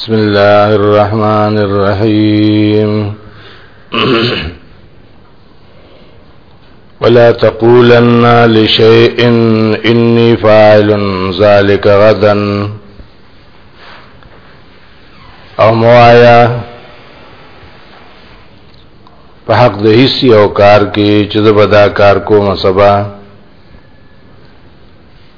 بسم الله الرحمن الرحيم ولا تقولن لشيء إني فاعل ذلك غدا او موایا په حق د هیڅ یو کار کې چې زه به دا کار کوم سبا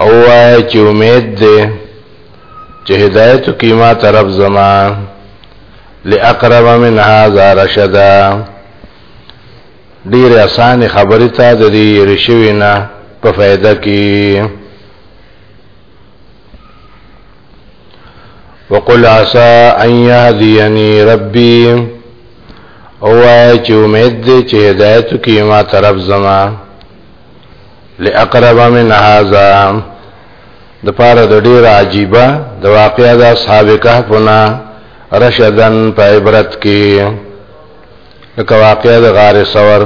او وای چې امید دې چې هدایت کی ما طرف زما لاقرب من هذا رشدا ډیر اسانه خبرې ته د دې رشوی نه په فائدہ کې وقل عسى ان يهديني ربي او وای چې امید دې چې هدایت کی ما طرف زما لاقرب من هذا د پاره د ډیر عجیبه د واقعا د اصحاب کهف نه رشدن په عبرت کې لکه واقعا د غار سور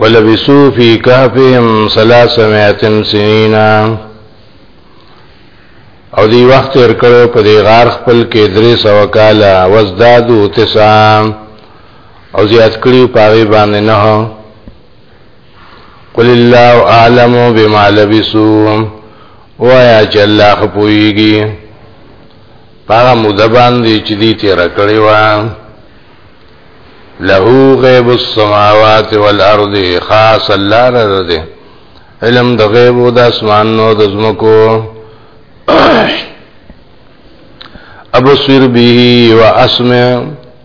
ولبسو فی کهفهم 300 سنین او دی وخت ور کړو په دی غار خپل کې درې سو کاله وزدادو تسام او زیات کړیو پاغي باندې نه قل الله اعلم بما لبسوا وایا چې الله خپويږي پاغه موده باندې چې دې تیر کړی و له غیب السماوات والارض خاص الله رده علم د غیب او د اسمان نو د زمکو ابصر به واسمع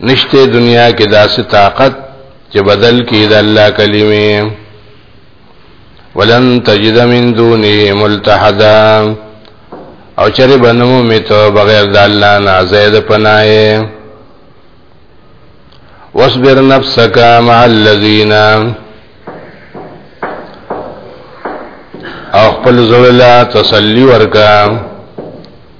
نشته دنیا کې داسې طاقت چې بدل کې د الله کلمه ولن تجد من دونه ملتحدا او چرې بنمو می ته بغیر د الله نه زید پناه واصبر نفسك مع الذين او خپل زړه لا تسلی ورکا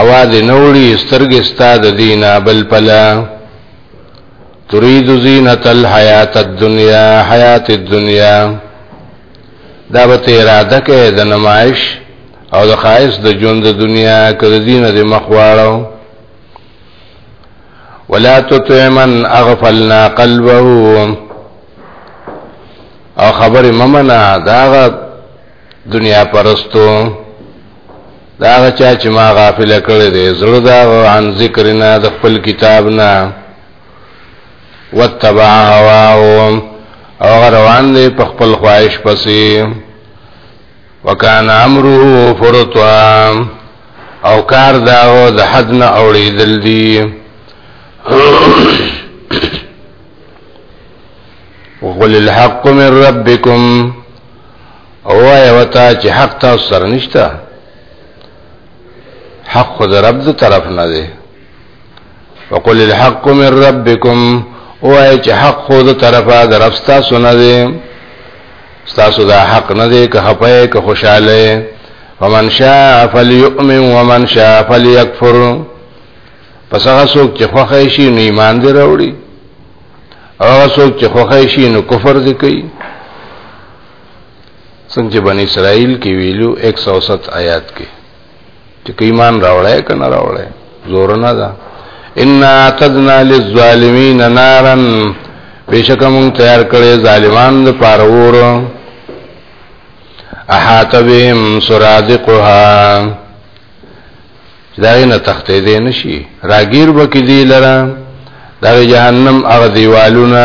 اواز نوړي سترګې ستا د دینا بل پلا تريد زینت الحیات الدنیا حیات الدنیا دا به اراده کې د نمایش او د خایس د ژوند د دنیا کې د دین د مخواړو ولا تطع من اغفلنا قلبه او خبر ممنا داغه دنیا پرستو دا هغه چا چې ما غافل کړی دی زړه دا عن ذکر نه د خپل کتاب نه وتبع هواه او روان دی په خپل خواهش پسې وکانه امره فرطا او کار دا د حد نه اوړېدل دی وقل الحق من ربكم او وای وتا چې حق تاسو سره نشته حق خو د رب د طرف نه دی وقل الحق من ربکم وای چې حق خو د طرفه د رب تاسو نه دی تاسو دا حق نه دی که خپه که خوشاله ومن شاء فليؤمن ومن شاء فليكفر پس هغه څوک چې خوښه شي نو ایمان دی راوړي هغه څوک چې خوښه شي نو کفر دی کوي څنګه چې بنی اسرائیل کې ویلو 107 آیات کې چې ایمان راوړای کنه راوړای زور نه ده ان اعتدنا للظالمین نارا بشک مون تیار کړي ظالمان د پارور احاط بهم سرادقها دا نه تختې دې نشي راګیر بکې دی لره دا جهنم هغه دیوالونه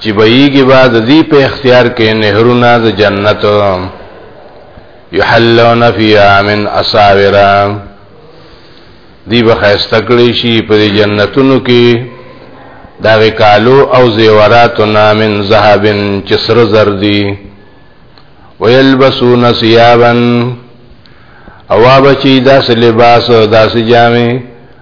چې بهيږي به د دې په اختیار کې نهرونه د جنت یحلون فیها من اساور دی به خسته کړی شي په جنتونو کې دا کالو او زیورات نامن ذهبن چې سر زر دي ويلبسون ثيابا او بچی داس لباس داس جامې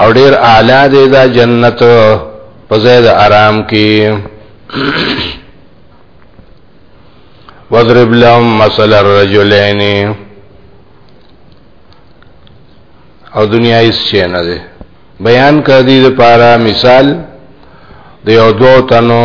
او ډیر اعلی دی دا جنت په زید آرام کې وضرب لهم مثل الرجلين او دنیا هیڅ شي نه دی بیان کړی د پاره مثال د یو دوه تنو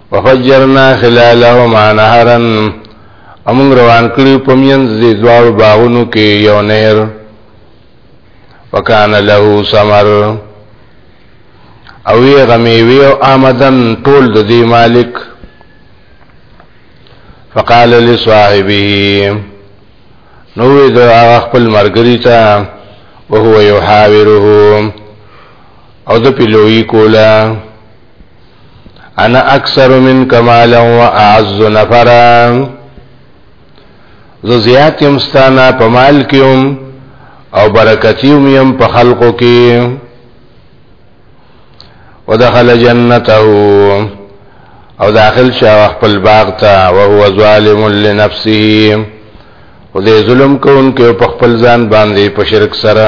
وفجرنا خلالهما نهرا امون روان کړو په مینځ دې دوار باغونو کې یو نهر وکانه له ثمر او یې غمې وی او آمدن ټول د دې مالک فقال لصاحبه نو د خپل مرګري ته وهو يحاوره او د پیلوي کولا انا اکثر من کمالا و اعز نفرا زو زیات یم ستانا په مال کې هم او برکتی هم یم په خلقو کې ودخل جنته او داخل شاو خپل باغ ته او هو ظالم لنفسه او دې ظلم کوونکو په خپل ځان باندې په شرک سره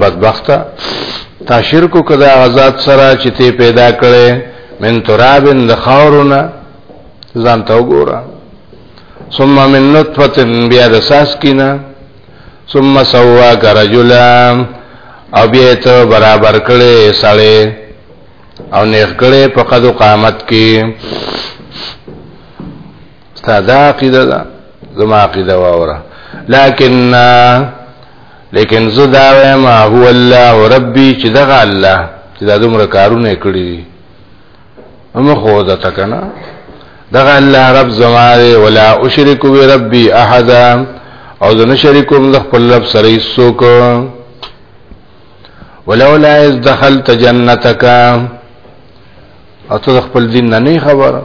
بدبخت تا شرکو کدا غزاد سره چې ته پیدا کړې من ترابن د خاورونه ځان ته وګوره ثم من نطفه بیا د ساس کینا ثم سواک رجلا او بیا ته برابر کړې سړې او نیخ کړې په قد قامت کې ستا دا عقیده ده زما عقیده واوره لكن لیکن زه دا وایم هو الله ربي چې دغه الله چې دا دومره کارونه کړی دي هم خو دا تکنه دغه الله رب زما دی ولا اشرک بربي احد او زه نشریکوم د خپل رب سره هیڅوک ولولا اذ دخلت جنتک او ته خپل دین نه خبره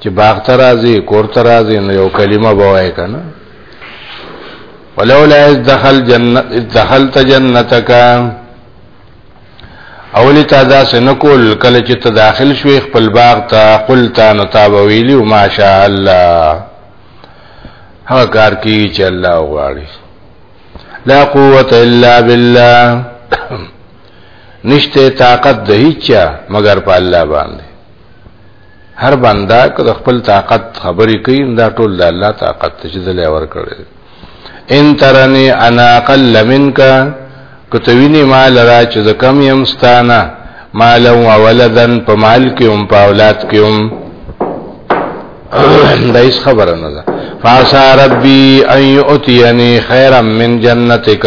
چې باغ ته راځي کور ته راځي نو یو کلمه به وایې که نه ولولا اذ دخل جنت اذ دخلت جنتک اولی تا دا سنکول کله چې ته داخل شوې خپل باغ ته قلت نو تا به ویلی ما شاء الله هغه کار کیږي چې الله غواړي لا قوت الا بالله نشته طاقت د هیچا مگر په الله باندې هر بندا که د خپل طاقت خبرې کوي دا ټول د الله طاقت چې دلې ور کړی ان ترنی انا قل منک کتوینی مال را چې د کم يم ستانه مال او ولدن په مال کې هم په اولاد کې هم دا هیڅ خبره نه ده فاسا ربي ان يؤتيني خيرا من جنتك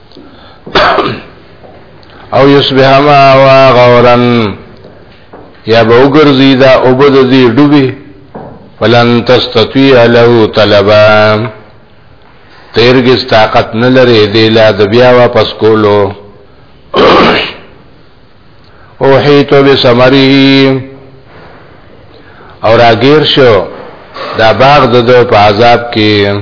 او یصبح ما وا غورن یا به وګرځي دا او به د دې ډوبي ولن تستطيع له طلبا تیرګس طاقت نه لري دی لا د بیا واپس کولو او حیتو بسمره او راګیر شو دا باغ د په عذاب کې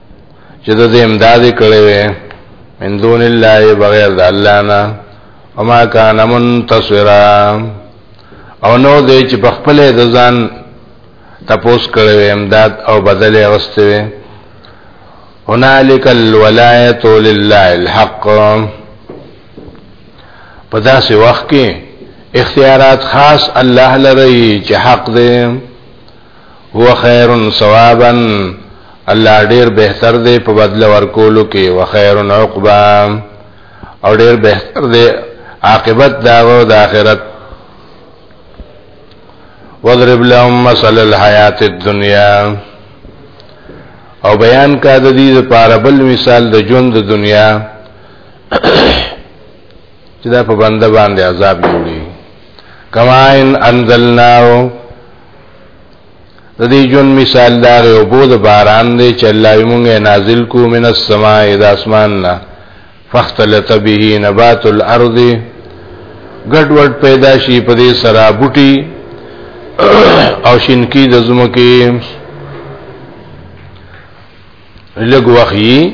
چې د دې امداد کړي وي من دون الله بغیر د الله نه وما کان منتصرا او نو دې چې په خپل د ځان تپوس کړي وي امداد او بدل اوسته وي هنالک الولایت لله الحق په داسې وخت کې اختیارات خاص الله لري چې حق دی هو خیر ثوابا الله ډیر بهتر دی په بدل ورکولو کې وخیر عقبا او ډیر بهتر دی عاقبت داغو د آخرت وضرب لهم مثل الحیات الدنیا او بیان کا د دې لپاره بل مثال د ژوند د دنیا چې دا په بنده باندې عذاب جوړي کما ان انزلناو د دې جون مثال دا دی او بود باران دی چې الله یې مونږه نازل کو من السماء د اسمان نه فختلط به نبات الارض ګډ وډ پیدا شي په دې سره بوټي او شینکی د زمکه لګ وخی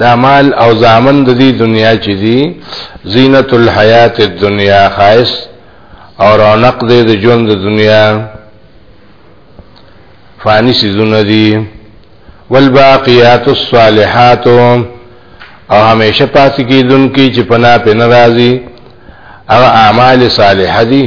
دا مال او زامن د دې دنیا چې دي زینت الحیات الدنیا خاص او رونق دې د ژوند د دنیا فانی سيزونه دي والباقیات الصالحات او همیشه پات کیدونکې چې پنا په ناراضي او اعمال صالحه دي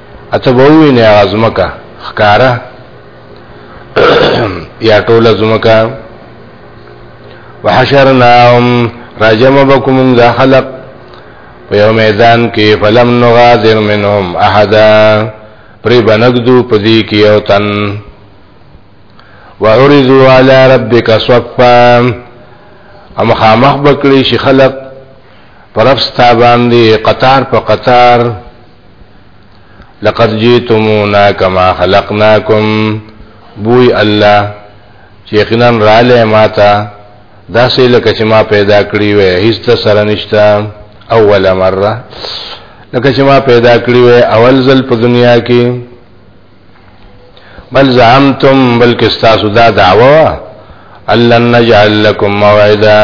اته به وینې هغه ځمکه ښکاره یا ټوله ځمکه وحشرناهم راجم بکم دا خلق په یو میدان کې فلم نغادر منهم احدا پری بنګدو پدی کې یو تن وعرضوا على ربك صفا ام خامخ بکړي شي خلق پرفستا باندې قطار په قطار لقد جئتمونا كما خلقناكم بوی الله چې یقینا رااله ماته دا سې لکه چې ما پیدا کړی وې هیڅ ته سره نشته اوله مره لکه چې ما پیدا کړی وې اول ځل په دنیا کې بل زعمتم بلکې تاسو دا دعوه الله نجعل لكم موعدا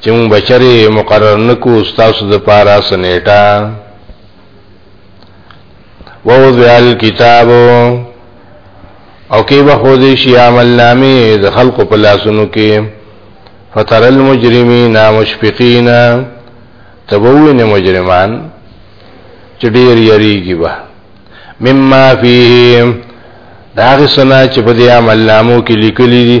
چې موږ بچره مقرر نکو تاسو د پاره سنیټا ووضع الكتاب او کې به خو دې شي عمل نامې د خلق په لاسونو کې فتر المجرمین مشفقین تبوین مجرمان چې ډیر یریږي به مما فیهم داغه سنا چې په دې عمل نامو کې لیکلي دي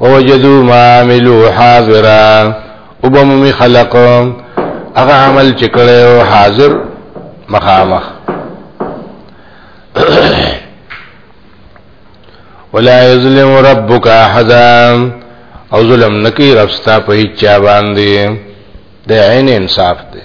ووجدو ما عملو حاضرا وبمومی خلق اغا عمل چکلیو حاضر مخامخ ولا یظلم ربک احدا او ظلم نکی رب ستا په هیڅ چا باندې د عین انصاف دی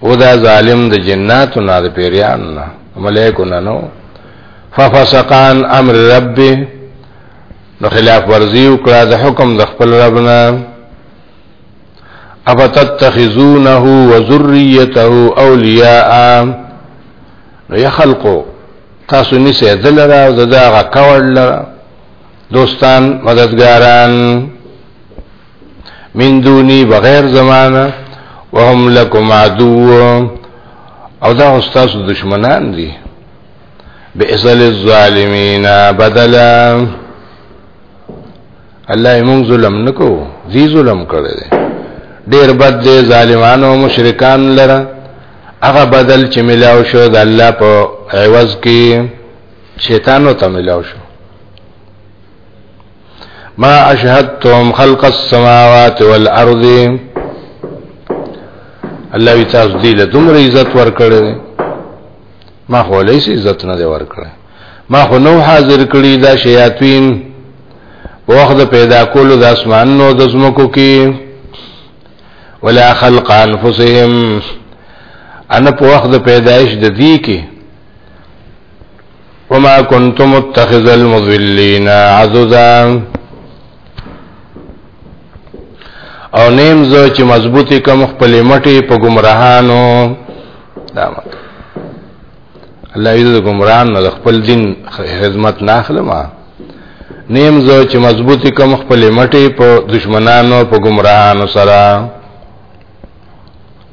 او دا ظالم د جناتو نه د پیریان نه ملائکو نه نو ففسقان امر رب نو خلاف ورزی وکړه د حکم د خپل رب نه افتتخذونه وذريته اولیاء نو یا خلقو تاسو نسه دلرا او دغه کول لرا دوستان مددګاران من دونی بغیر زمانه وهم لکم عدو او دا استاسو دشمنان دي بئسل الظالمین بدلا الله موږ ظلم نکو زی ظلم کړی دی ډیر بد دی ظالمانو او مشرکان لره هغه بدل چې ملاو شو د الله په عوض کې شیطانو ته ملاو شو ما اشهدتم خلق السماوات والارض الله وی تاسو دې له دومره عزت ورکړي ما خو له هیڅ عزت نه دی ورکړي ما خو نو حاضر کړي دا شیاطین په وخت پیدا کولو د اسمان نو د زمکو کې ولا خلق انفسهم انا په وخت پیدایش د دې کې وما كنت متخذ المضلين عضدا او نیم زه چې مضبوطی کم خپل مټي په گمراهانو دا مت الله دې گمراهان نه خپل دین خدمت نه اخلم نیم زه چې مضبوطی کم خپل مټي په دشمنانو په گمراهانو سره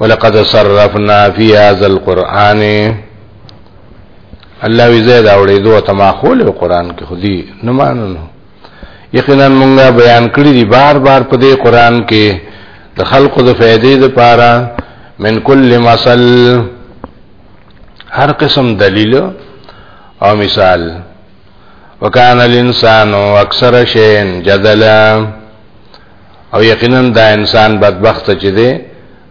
ولقد صرفنا في هذا القرآن الله وی زید اوړې دوه تما خول قرآن کې خودي نه مانو یقینا مونږه بیان کړی دی بار بار په دې قرآن کې د خلقو د فائدې لپاره من کل مثل هر قسم دلیل او مثال وکانه الانسان اکثر شین جدلا او یقینا دا انسان بدبخت چې دی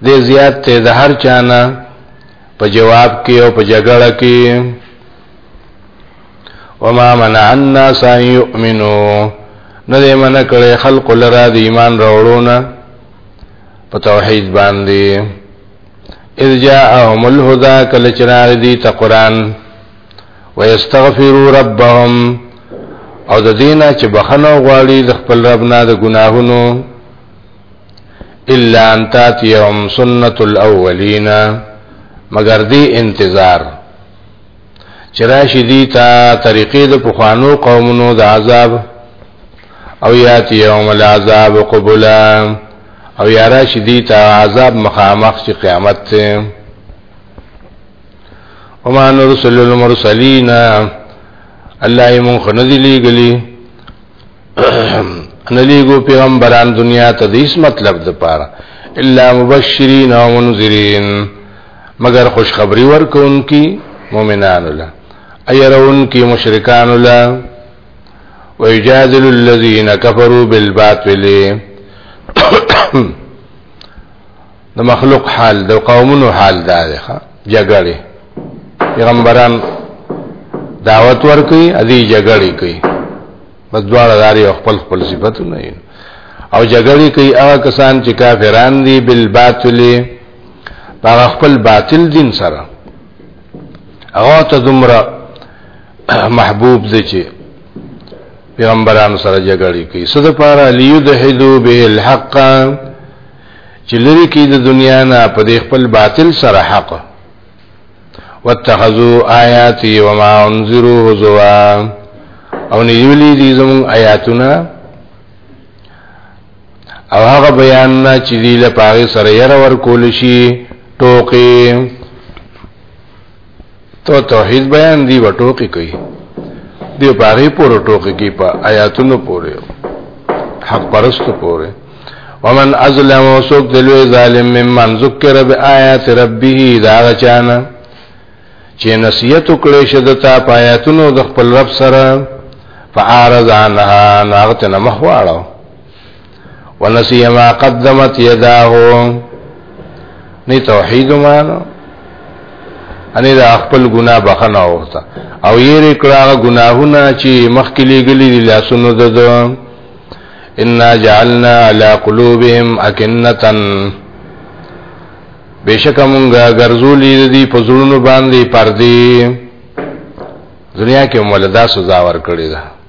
د زیات ته د هر چانه په جواب کې او په جګړه کې وما منع الناس ان يؤمنوا نه دې من کړي خلق لرا د ایمان راوړونه په توحید باندې اذ جاءهم الهدى کله چې راغی دی ته قران ويستغفروا ربهم او د دینه چې بخنه غواړي د خپل رب نه د ګناهونو الا ان تاتيهم سنت الاولین مگر دی انتظار چراشی دی تا طریقې د پخوانو قومونو د عذاب او یاتی یوم العذاب قبلا او یاراشی دی تا عذاب مخامخ چې قیامت ته وما نرسل المرسلین الله یې مونږ نه دی لیږلی نه لیږو پیغمبران دنیا ته د هیڅ مطلب د پاره الا مبشرین او منذرین مگر خوشخبری ورکوونکي مؤمنانو له ايرونکي مشرکانو له ويجادل الذين كفروا بالباطل د مخلوق حال د قومونو حال دا دی ښا جګړه پیغمبران دعوت ورکړي ادي جګړه کوي بس دواړه داري خپل خپل صفاتونه یې او جګړه کوي هغه کسان چې کافران دي بالباطل هغه خپل باطل دین سره هغه ته دومره محبوب دي چې پیغمبرانو سره جګړه کوي صد پاره لیدحدو به الحق چې لري کې د دنیا نه په دې خپل باطل سره حق واتخذوا آیاتی وما انذروا هزوا او نیولی دي زمون آیاتونه او هغه بیان نه چې دی له پاره سره ير ور کول شي ټوکې تو توحید بیان دی و ټوکی کوي دی په هغه پورې ټوکی کوي په آیاتونو پورې حق پرستو پورې ومن ازلم وسوک دلوی ظالم ممن ذکر بآیات ربه دا غچانا چې نصیحت کړي شدتا پایاتونو د خپل رب سره فعارض عنها ناغت نه مخواړو ونسی ما قدمت یداه نه توحید مانو انې دا خپل ګناه بخنه وغوښته او یې رکړه ګناهونه چې مخکې لګلې دي لاسونو د ان جعلنا على قلوبهم اكنه بشک مونږه ګرځولې دي په زړونو باندې پردي دنیا کې مولدا سزا ور کړی ده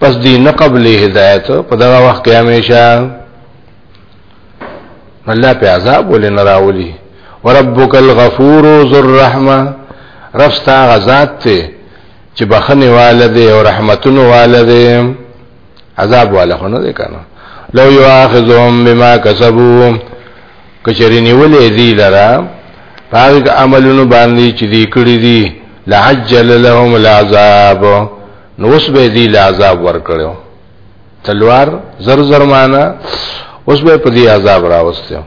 پس دی نه قبل هدایت په دغه وخت کې همیشه الله په عذاب ولې نه راولي وربک الغفور ذو الرحمه رفستا غزاد ته چې بخنه والده او رحمتونو والده عذاب والا خو نه دی کنه لو یواخذهم بما کسبوا کچری نیولې دی لرا هغه عملونو باندې چې دی کړی دی لعجل لهم العذاب نو اوس به دی له عذاب ورکړو تلوار زر زر معنا اوس به په دې عذاب راوستو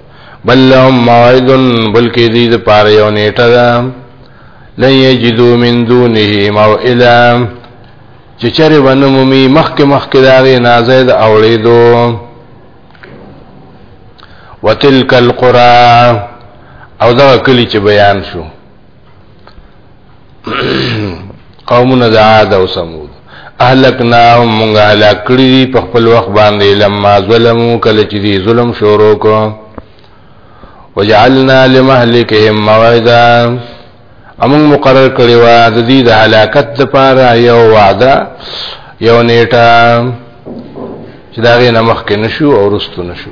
بل لهم موعد بلکې دې د پاره یو نیټه ده لن یجدو من دونه موئلا چې چرې ونمومي مخکې مخکې داغې نازید اوړېدو وتلک القرآن او دا کلی چې بیان شو قومنا د عاد او ثمود اهلکناهم مونږ هلاک کړی دي په خپل وخت باندې لما ظلمو کله چې دي ظلم شروع کو وجعلنا لمهلكهم موعدا امون مقرر کړی و د دې د هلاکت لپاره یو وعده یو نیټه چې دا غي نمخ کې نشو او رستو نشو